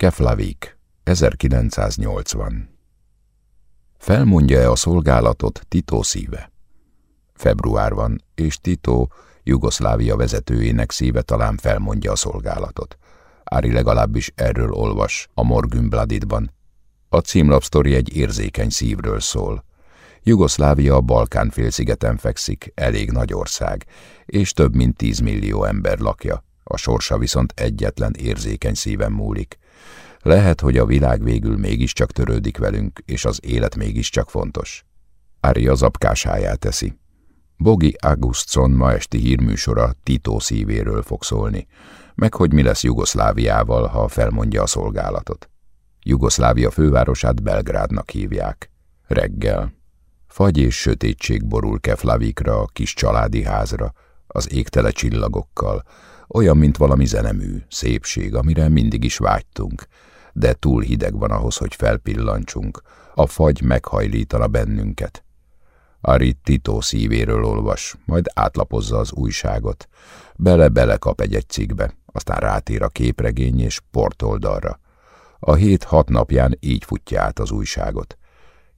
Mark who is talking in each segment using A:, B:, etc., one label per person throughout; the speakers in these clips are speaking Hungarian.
A: Keflavik, 1980 Felmondja-e a szolgálatot Tito szíve? Február van, és Tito, Jugoszlávia vezetőjének szíve talán felmondja a szolgálatot. Ári legalábbis erről olvas a Morgunbladidban. A címlapsztori egy érzékeny szívről szól. Jugoszlávia a Balkán félszigeten fekszik, elég nagy ország, és több mint tíz millió ember lakja. A sorsa viszont egyetlen érzékeny szíven múlik. Lehet, hogy a világ végül mégiscsak törődik velünk, és az élet mégiscsak fontos. Ari az apkásáját teszi. Bogi Augustson ma esti hírműsora Tito szívéről fog szólni, meg hogy mi lesz Jugoszláviával, ha felmondja a szolgálatot. Jugoszlávia fővárosát Belgrádnak hívják. Reggel. Fagy és sötétség borul Keflavikra, a kis családi házra, az égtele csillagokkal, olyan, mint valami zenemű, szépség, amire mindig is vágytunk, de túl hideg van ahhoz, hogy felpillancsunk. A fagy meghajlítana bennünket. Ari Tito szívéről olvas, majd átlapozza az újságot. Bele-bele kap egy-egy cikkbe, aztán rátér a képregény és portoldalra. A hét hat napján így futja át az újságot.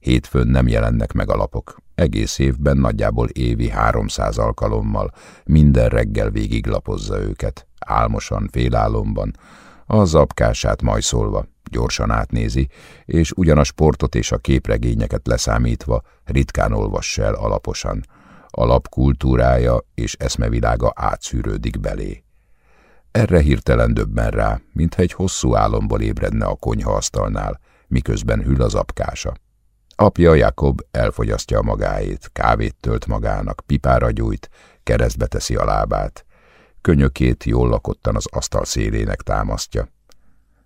A: Hétfőn nem jelennek meg a lapok. Egész évben nagyjából évi háromszáz alkalommal minden reggel végiglapozza őket, álmosan, félálomban, a zapkását majszolva, gyorsan átnézi, és ugyan a sportot és a képregényeket leszámítva ritkán olvass el alaposan. Alapkultúrája és eszmevilága átszűrődik belé. Erre hirtelen döbben rá, mintha egy hosszú álomból ébredne a konyhaasztalnál, miközben hűl az apkása. Apja Jakob elfogyasztja magáét, kávét tölt magának, pipára gyújt, keresztbe teszi a lábát. Könyökét jól lakottan az asztal szélének támasztja.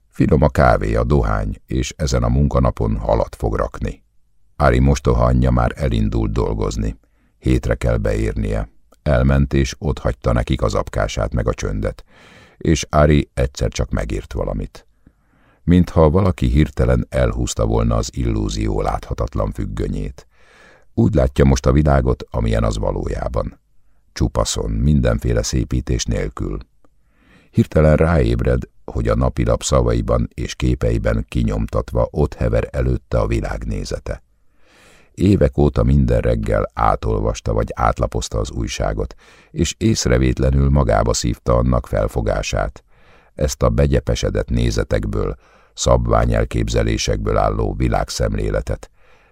A: Finom a kávé, a dohány, és ezen a munkanapon halat fog rakni. Ári mostoha anyja már elindult dolgozni. Hétre kell beérnie. Elment, és ott hagyta nekik az apkását meg a csöndet, és Ári egyszer csak megírt valamit. Mintha valaki hirtelen elhúzta volna az illúzió láthatatlan függönyét. Úgy látja most a világot, amilyen az valójában. Csupaszon, mindenféle szépítés nélkül. Hirtelen ráébred, hogy a napilap szavaiban és képeiben kinyomtatva ott hever előtte a világnézete. Évek óta minden reggel átolvasta vagy átlapozta az újságot, és észrevétlenül magába szívta annak felfogását. Ezt a begyepesedett nézetekből, szabványelképzelésekből álló világszemléletet,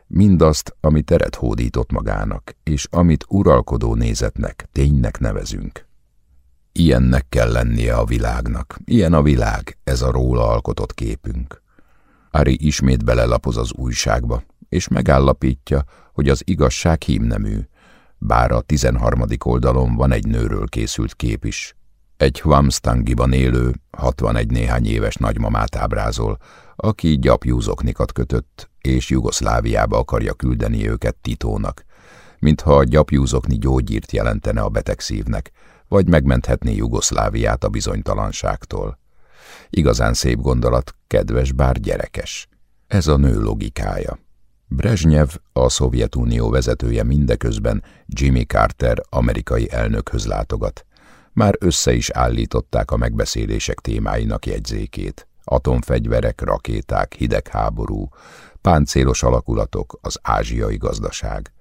A: mindazt, ami teret hódított magának, és amit uralkodó nézetnek, ténynek nevezünk. Ilyennek kell lennie a világnak. Ilyen a világ, ez a róla alkotott képünk. Ari ismét belelapoz az újságba, és megállapítja, hogy az igazság hímnemű, bár a tizenharmadik oldalon van egy nőről készült kép is. Egy Huamstangiban élő, 61 néhány éves nagymamát ábrázol, aki gyapjúzoknikat kötött, és Jugoszláviába akarja küldeni őket Titónak, mintha a gyapjúzokni gyógyírt jelentene a beteg szívnek, vagy megmenthetné Jugoszláviát a bizonytalanságtól. Igazán szép gondolat, kedves, bár gyerekes. Ez a nő logikája. Brezsnyev, a Szovjetunió vezetője mindeközben Jimmy Carter amerikai elnökhöz látogat. Már össze is állították a megbeszélések témáinak jegyzékét. Atomfegyverek, rakéták, hidegháború, páncélos alakulatok, az ázsiai gazdaság.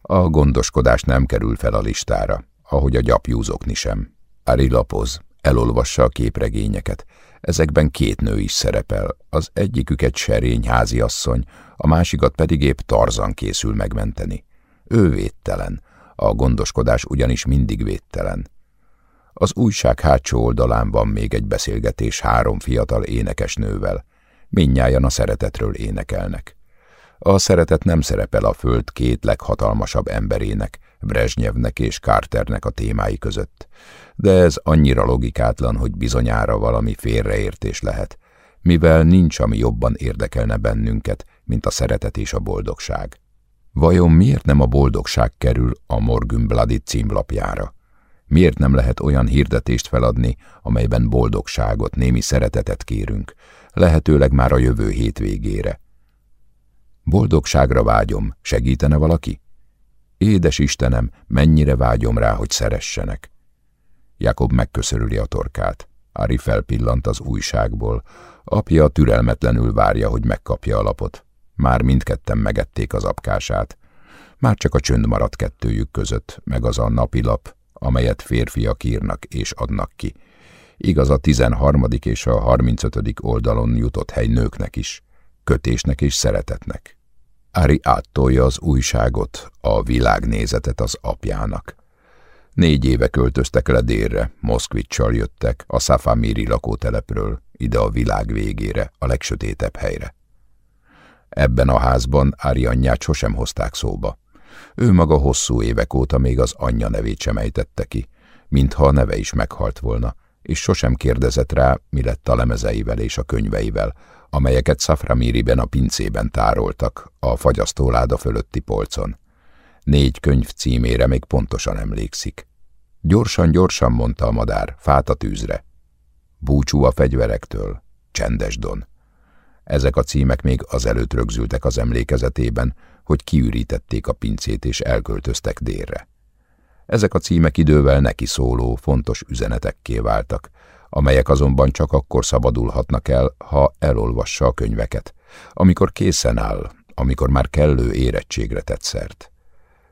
A: A gondoskodás nem kerül fel a listára ahogy a gyapjúzokni sem. Ari lapoz, elolvassa a képregényeket. Ezekben két nő is szerepel, az egyikük egy serény háziasszony, a másikat pedig épp Tarzan készül megmenteni. Ő védtelen, a gondoskodás ugyanis mindig védtelen. Az újság hátsó oldalán van még egy beszélgetés három fiatal énekesnővel. Mindnyájan a szeretetről énekelnek. A szeretet nem szerepel a föld két leghatalmasabb emberének, Brezsnyevnek és Carternek a témái között, de ez annyira logikátlan, hogy bizonyára valami félreértés lehet, mivel nincs, ami jobban érdekelne bennünket, mint a szeretet és a boldogság. Vajon miért nem a boldogság kerül a Morgun Bloody címlapjára? Miért nem lehet olyan hirdetést feladni, amelyben boldogságot, némi szeretetet kérünk, lehetőleg már a jövő hétvégére? Boldogságra vágyom, segítene valaki? Édes Istenem, mennyire vágyom rá, hogy szeressenek. Jakob megköszörüli a torkát. Ari felpillant az újságból. Apja türelmetlenül várja, hogy megkapja a lapot. Már mindketten megették az apkását. Már csak a csönd maradt kettőjük között, meg az a napilap, amelyet férfiak írnak és adnak ki. Igaz a 13. és a 35. oldalon jutott hely nőknek is, kötésnek és szeretetnek. Ári áttolja az újságot, a világnézetet az apjának. Négy éve költöztek le délre, Moszkvicsal jöttek, a Szafamiri lakótelepről, ide a világ végére, a legsötétebb helyre. Ebben a házban Ári anyját sosem hozták szóba. Ő maga hosszú évek óta még az anyja nevét sem ejtette ki, mintha a neve is meghalt volna, és sosem kérdezett rá, mi lett a lemezeivel és a könyveivel, amelyeket Szaframiriben a pincében tároltak, a fagyasztóláda fölötti polcon. Négy könyv címére még pontosan emlékszik. Gyorsan, gyorsan, mondta a madár, fát a tűzre. Búcsú a fegyverektől, csendes don. Ezek a címek még azelőtt rögzültek az emlékezetében, hogy kiürítették a pincét és elköltöztek délre. Ezek a címek idővel neki szóló, fontos üzenetekké váltak, amelyek azonban csak akkor szabadulhatnak el, ha elolvassa a könyveket, amikor készen áll, amikor már kellő érettségre tett szert.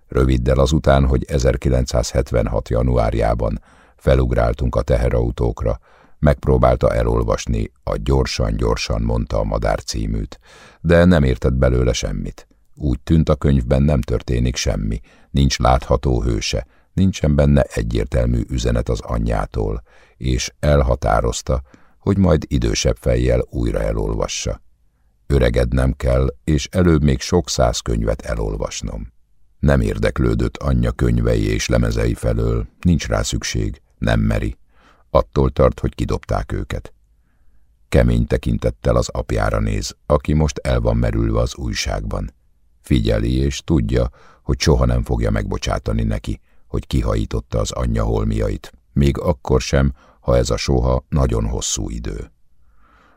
A: Röviddel azután, hogy 1976. januárjában felugráltunk a teherautókra, megpróbálta elolvasni a Gyorsan-gyorsan mondta a madár címűt, de nem értett belőle semmit. Úgy tűnt a könyvben nem történik semmi, nincs látható hőse, nincsen benne egyértelmű üzenet az anyjától, és elhatározta, hogy majd idősebb fejjel újra elolvassa. Öregednem kell, és előbb még sok száz könyvet elolvasnom. Nem érdeklődött anyja könyvei és lemezei felől, nincs rá szükség, nem meri. Attól tart, hogy kidobták őket. Kemény tekintettel az apjára néz, aki most el van merülve az újságban. Figyeli és tudja, hogy soha nem fogja megbocsátani neki, hogy kihajította az anyja holmiait, még akkor sem, ha ez a soha nagyon hosszú idő.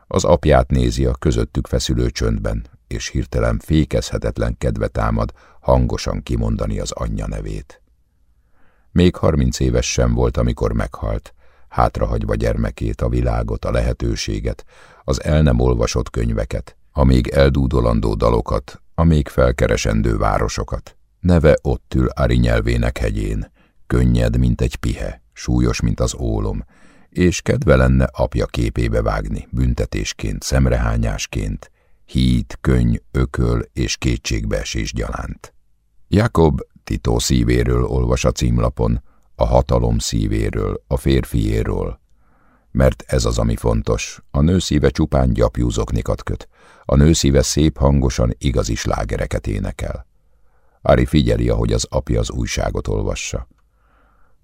A: Az apját nézi a közöttük feszülő csöndben, és hirtelen fékezhetetlen kedve támad hangosan kimondani az anyja nevét. Még harminc éves sem volt, amikor meghalt, hátrahagyva gyermekét, a világot, a lehetőséget, az el nem olvasott könyveket, a még eldúdolandó dalokat, a még felkeresendő városokat. Neve ott ül Ari nyelvének hegyén, könnyed, mint egy pihe, súlyos, mint az ólom, és kedve lenne apja képébe vágni, büntetésként, szemrehányásként, híd, könny, ököl és kétségbeesés gyalánt. Jakob Tito szívéről olvas a címlapon, a hatalom szívéről, a férfiéről, mert ez az, ami fontos. A nő szíve csupán gyapjúzoknikat köt, a nő szíve szép hangosan igazi slágereket énekel. Ari figyeli, ahogy az apja az újságot olvassa.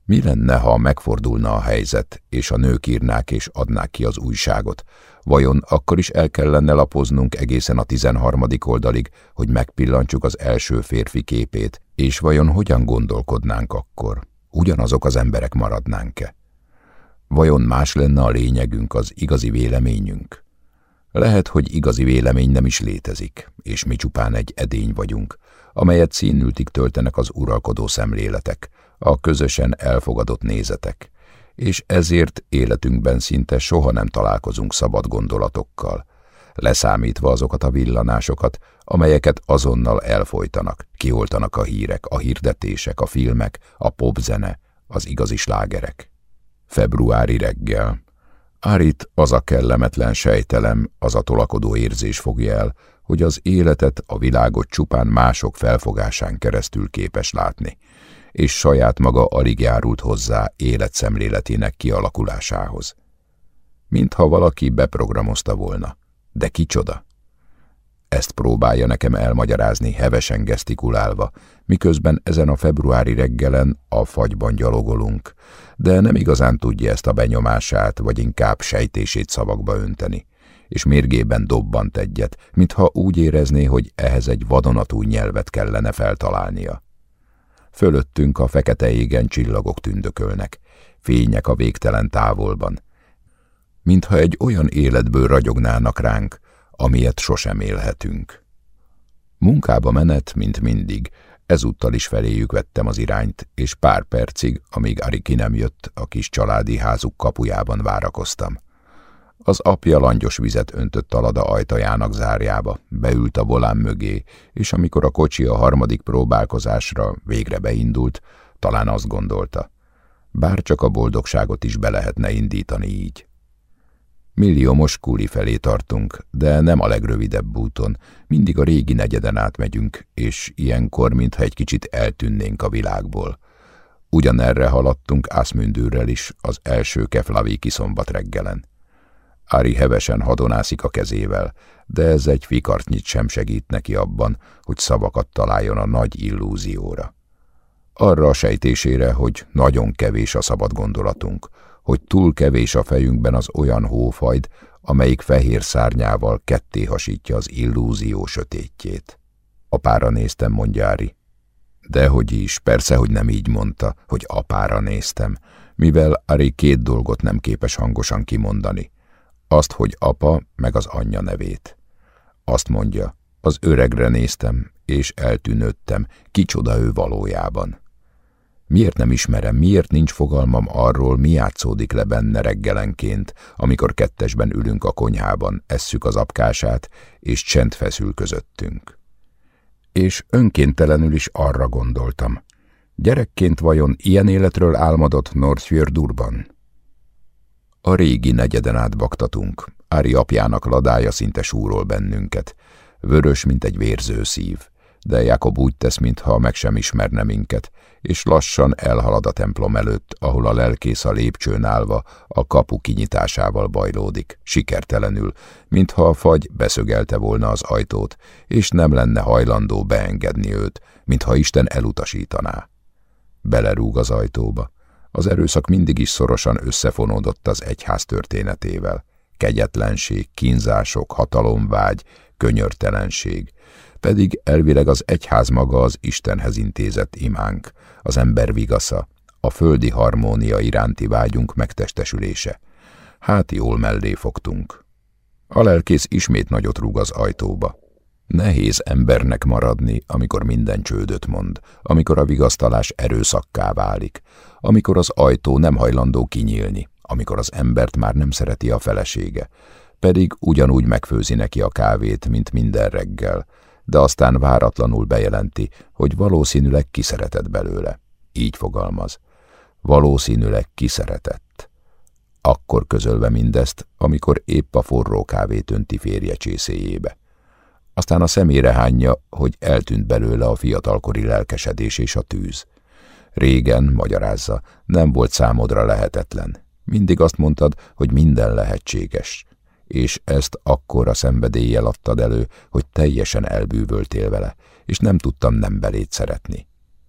A: Mi lenne, ha megfordulna a helyzet, és a nők írnák és adnák ki az újságot? Vajon akkor is el kellene lapoznunk egészen a tizenharmadik oldalig, hogy megpillantsuk az első férfi képét, és vajon hogyan gondolkodnánk akkor? Ugyanazok az emberek maradnánk-e? Vajon más lenne a lényegünk, az igazi véleményünk? Lehet, hogy igazi vélemény nem is létezik, és mi csupán egy edény vagyunk, amelyet színültig töltenek az uralkodó szemléletek, a közösen elfogadott nézetek, és ezért életünkben szinte soha nem találkozunk szabad gondolatokkal, leszámítva azokat a villanásokat, amelyeket azonnal elfolytanak, kioltanak a hírek, a hirdetések, a filmek, a popzene, az igazi slágerek. Februári reggel. Árit az a kellemetlen sejtelem, az a tolakodó érzés fogja el, hogy az életet, a világot csupán mások felfogásán keresztül képes látni, és saját maga alig járult hozzá életszemléletének kialakulásához. Mintha valaki beprogramozta volna. De kicsoda? Ezt próbálja nekem elmagyarázni hevesen gesztikulálva, miközben ezen a februári reggelen a fagyban gyalogolunk, de nem igazán tudja ezt a benyomását, vagy inkább sejtését szavakba önteni, és mérgében dobbant egyet, mintha úgy érezné, hogy ehhez egy vadonatúj nyelvet kellene feltalálnia. Fölöttünk a fekete égen csillagok tündökölnek, fények a végtelen távolban, mintha egy olyan életből ragyognának ránk, amilyet sosem élhetünk. Munkába menet, mint mindig, Ezúttal is feléjük vettem az irányt, és pár percig, amíg Ari ki nem jött, a kis családi házuk kapujában várakoztam. Az apja langyos vizet öntött a lada ajtajának zárjába, beült a volán mögé, és amikor a kocsi a harmadik próbálkozásra végre beindult, talán azt gondolta, bár csak a boldogságot is be lehetne indítani így. Milliómos kuli felé tartunk, de nem a legrövidebb úton, mindig a régi negyeden átmegyünk, és ilyenkor, mintha egy kicsit eltűnnénk a világból. Ugyanerre haladtunk Ászmündőrrel is az első keflavéki szombat reggelen. Ári hevesen hadonászik a kezével, de ez egy fikartnyit sem segít neki abban, hogy szavakat találjon a nagy illúzióra. Arra a sejtésére, hogy nagyon kevés a szabad gondolatunk, hogy túl kevés a fejünkben az olyan hófajd, amelyik fehér szárnyával ketté hasítja az illúzió sötétjét. Apára néztem, mondja Ári. Dehogy is, persze, hogy nem így mondta, hogy apára néztem, mivel Ari két dolgot nem képes hangosan kimondani. Azt, hogy apa, meg az anyja nevét. Azt mondja, az öregre néztem, és eltűnődtem, kicsoda ő valójában. Miért nem ismerem, miért nincs fogalmam arról, mi játszódik le benne reggelenként, amikor kettesben ülünk a konyhában, esszük az apkását, és csend feszül közöttünk. És önkéntelenül is arra gondoltam. Gyerekként vajon ilyen életről álmodott Northfjordurban? A régi negyeden átbaktatunk. Ári apjának ladája szinte súrol bennünket. Vörös, mint egy vérző szív. De Jakob úgy tesz, mintha meg sem ismerne minket, és lassan elhalad a templom előtt, ahol a lelkész a lépcsőn állva a kapu kinyitásával bajlódik, sikertelenül, mintha a fagy beszögelte volna az ajtót, és nem lenne hajlandó beengedni őt, mintha Isten elutasítaná. Belerúg az ajtóba. Az erőszak mindig is szorosan összefonódott az egyház történetével. Kegyetlenség, kínzások, hatalomvágy, könyörtelenség, pedig elvileg az egyház maga az Istenhez intézett imánk, az ember vigasza, a földi harmónia iránti vágyunk megtestesülése. Hát jól mellé fogtunk. A lelkész ismét nagyot rúg az ajtóba. Nehéz embernek maradni, amikor minden csődöt mond, amikor a vigasztalás erőszakká válik, amikor az ajtó nem hajlandó kinyílni, amikor az embert már nem szereti a felesége, pedig ugyanúgy megfőzi neki a kávét, mint minden reggel, de aztán váratlanul bejelenti, hogy valószínűleg kiszeretett belőle. Így fogalmaz. Valószínűleg kiszeretett. Akkor közölve mindezt, amikor épp a forró kávét önti férje csészéjébe. Aztán a szemére hányja, hogy eltűnt belőle a fiatalkori lelkesedés és a tűz. Régen, magyarázza, nem volt számodra lehetetlen. Mindig azt mondtad, hogy minden lehetséges és ezt akkor a szenvedéllyel adtad elő, hogy teljesen elbűvöltél vele, és nem tudtam nem belét szeretni.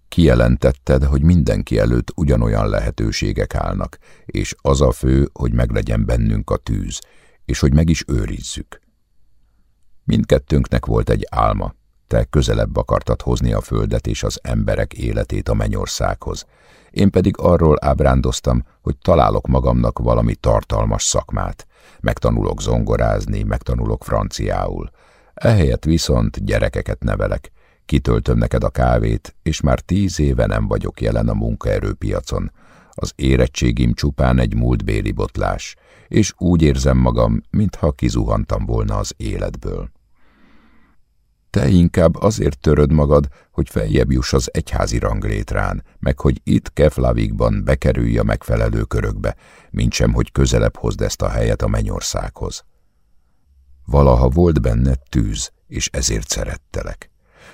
A: Kijelentetted, hogy mindenki előtt ugyanolyan lehetőségek állnak, és az a fő, hogy meglegyen bennünk a tűz, és hogy meg is őrizzük. Mindkettőnknek volt egy álma, te közelebb akartad hozni a földet és az emberek életét a mennyországhoz. Én pedig arról ábrándoztam, hogy találok magamnak valami tartalmas szakmát, megtanulok zongorázni, megtanulok franciául. Ehelyett viszont gyerekeket nevelek, kitöltöm neked a kávét, és már tíz éve nem vagyok jelen a munkaerőpiacon. Az érettségim csupán egy múltbéli botlás, és úgy érzem magam, mintha kizuhantam volna az életből. Te inkább azért töröd magad, hogy feljebb juss az egyházi ranglétrán, meg hogy itt Keflavikban bekerülj a megfelelő körökbe, mint sem, hogy közelebb hozd ezt a helyet a mennyországhoz. Valaha volt benned tűz, és ezért szerettelek.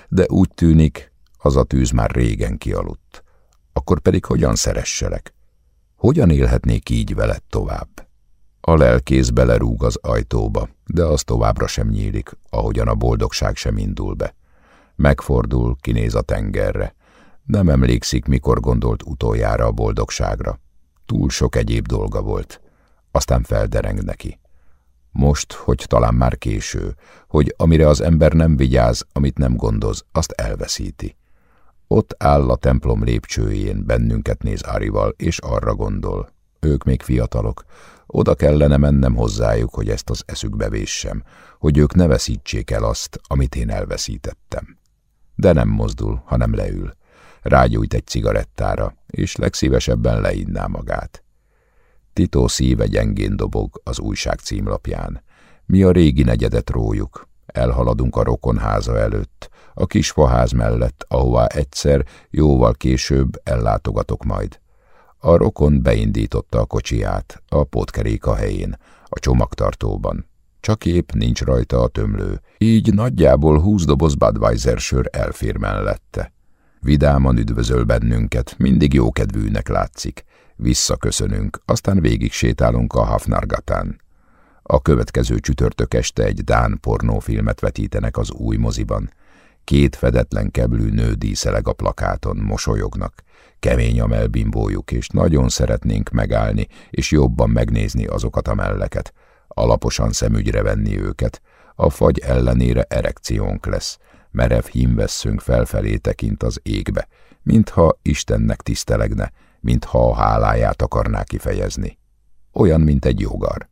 A: De úgy tűnik, az a tűz már régen kialudt. Akkor pedig hogyan szeresselek? Hogyan élhetnék így veled tovább? A lelkész belerúg az ajtóba, de az továbbra sem nyílik, ahogyan a boldogság sem indul be. Megfordul, kinéz a tengerre. Nem emlékszik, mikor gondolt utoljára a boldogságra. Túl sok egyéb dolga volt. Aztán feldereng neki. Most, hogy talán már késő, hogy amire az ember nem vigyáz, amit nem gondoz, azt elveszíti. Ott áll a templom lépcsőjén, bennünket néz Arival, és arra gondol. Ők még fiatalok, oda kellene mennem hozzájuk, hogy ezt az eszükbe véssem, hogy ők ne veszítsék el azt, amit én elveszítettem. de nem mozdul, hanem leül. Rágyújt egy cigarettára, és legszívesebben leinná magát. Tito szíve gyengén dobog az újság címlapján. Mi a régi negyedet rójuk. Elhaladunk a rokonháza előtt, a kis faház mellett, ahová egyszer, jóval később ellátogatok majd. A rokon beindította a kocsiját, a potkeréka helyén, a csomagtartóban. Csak épp nincs rajta a tömlő, így nagyjából húsz doboz Budweiser sör elfér mellette. Vidáman üdvözöl bennünket, mindig jókedvűnek látszik. Visszaköszönünk, aztán végig sétálunk a Hafnargatán. A következő csütörtök este egy Dán pornófilmet vetítenek az új moziban. Két fedetlen keblű nő díszeleg a plakáton, mosolyognak. Kemény a melbimbójuk, és nagyon szeretnénk megállni, és jobban megnézni azokat a melleket. Alaposan szemügyre venni őket. A fagy ellenére erekciónk lesz. Merev hímvesszünk felfelé tekint az égbe, mintha Istennek tisztelegne, mintha a háláját akarná kifejezni. Olyan, mint egy jogar.